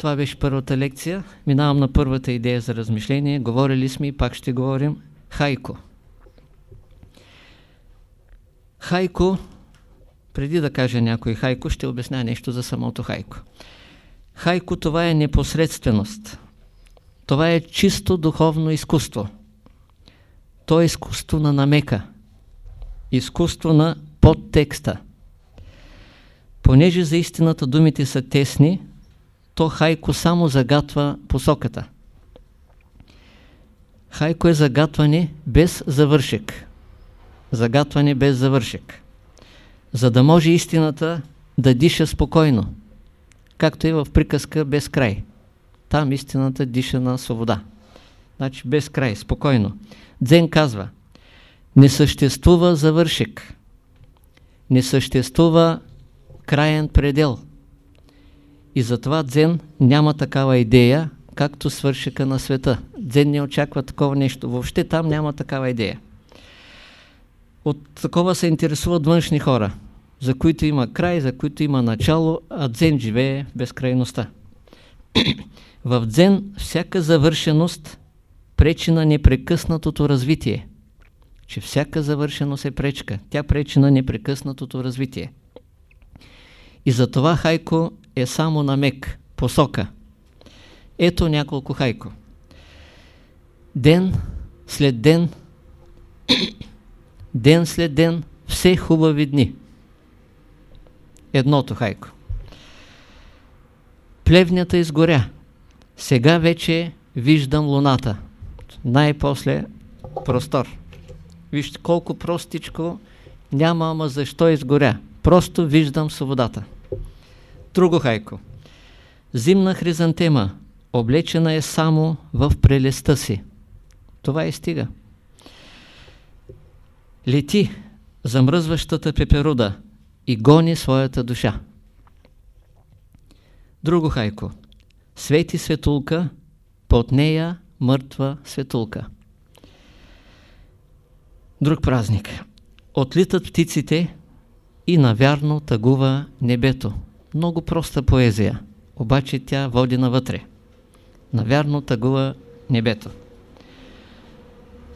Това беше първата лекция. Минавам на първата идея за размишление. Говорили сме и пак ще говорим. Хайко. Хайко, преди да кажа някой хайко, ще обясня нещо за самото хайко. Хайко това е непосредственост. Това е чисто духовно изкуство. То е изкуство на намека. Изкуство на подтекста. Понеже за истината думите са тесни, то хайко само загатва посоката. Хайко е загатване без завършек. Загатване без завършек. За да може истината да диша спокойно, както и в приказка без край. Там истината диша на свобода. Значи без край, спокойно. Дзен казва, не съществува завършек. Не съществува краен предел. И затова Дзен няма такава идея, както свършика на света. Дзен не очаква такова нещо. Въобще там няма такава идея. От такова се интересуват външни хора, за които има край, за които има начало, а Дзен живее безкрайността. в Дзен всяка завършеност пречи на непрекъснатото развитие. Че всяка завършеност е пречка. Тя пречи на непрекъснатото развитие. И затова хайко е само намек, посока. Ето няколко хайко. Ден след ден, ден след ден, все хубави дни. Едното хайко. Плевнята изгоря. Сега вече виждам луната. Най-после простор. Вижте колко простичко няма, ама защо изгоря. Просто виждам свободата. Друго хайко. Зимна хризантема, облечена е само в прелеста си. Това и стига. Лети замръзващата пеперуда и гони своята душа. Друго хайко. Свети светулка, под нея мъртва светулка. Друг празник. Отлитат птиците и навярно тъгува небето. Много проста поезия, обаче тя води навътре. Навярно тъгува небето.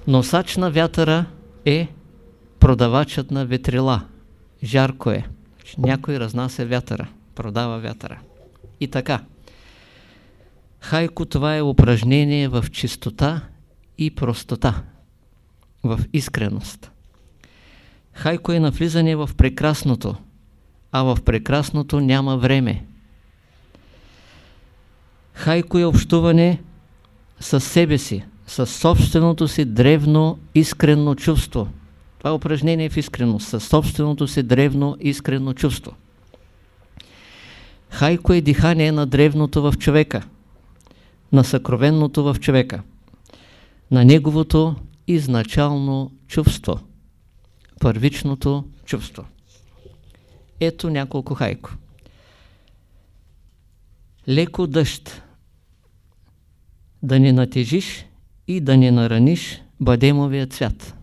Носач на вятъра е продавачът на ветрила. Жарко е. Някой разнася вятъра, продава вятъра. И така. Хайко това е упражнение в чистота и простота, в искреност. Хайко е навлизане в прекрасното, а в прекрасното няма време. Хайко е общуване с себе си, с собственото си древно искрено чувство. Това е упражнение в искреност, със собственото си древно искрено чувство. Хайко е дихание на древното в човека, на съкровенното в човека, на неговото изначално чувство, първичното чувство. Ето няколко хайко. Леко дъжд. Да не натежиш и да не нараниш бадемовия цвят.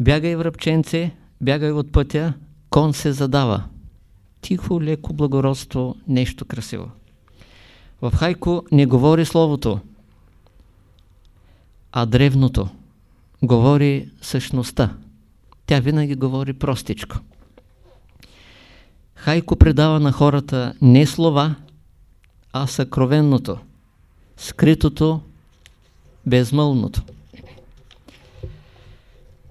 Бягай връбченце, бягай от пътя, кон се задава. Тихо, леко благородство, нещо красиво. В хайко не говори словото, а древното. Говори същността. Тя винаги говори простичко. Хайко предава на хората не слова, а съкровенното, скритото, безмълното.